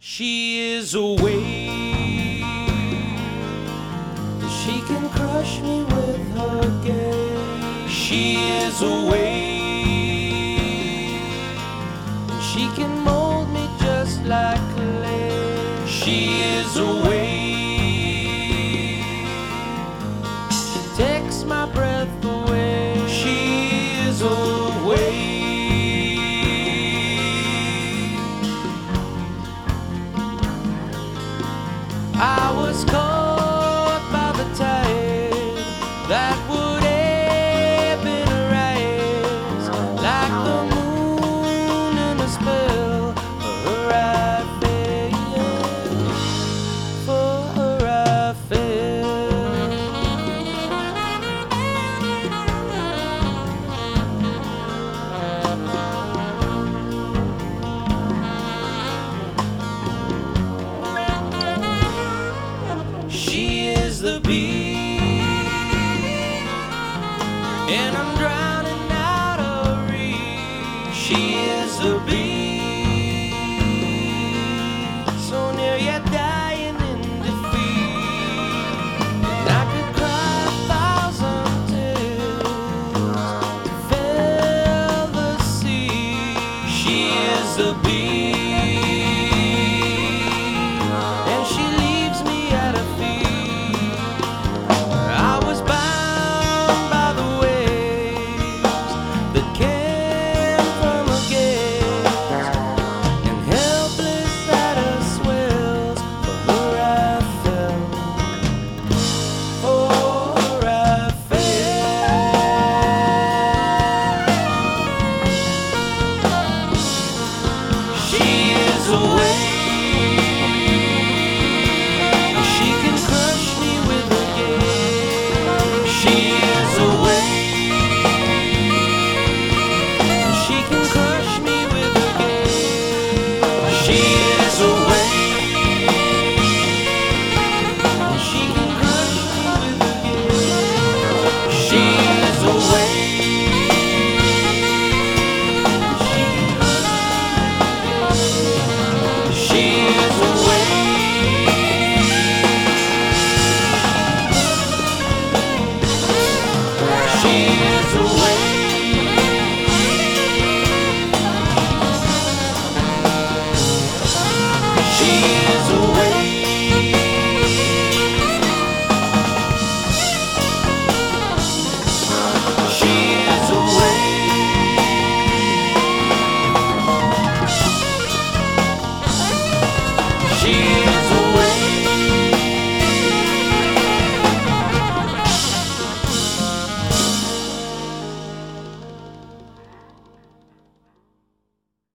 She is a wave. She can crush me with her gaze. She is a wave. She can mold me just like clay. She is a wave. is caught by the tide that would. be. And I'm drowning out of reach. She is a bee. she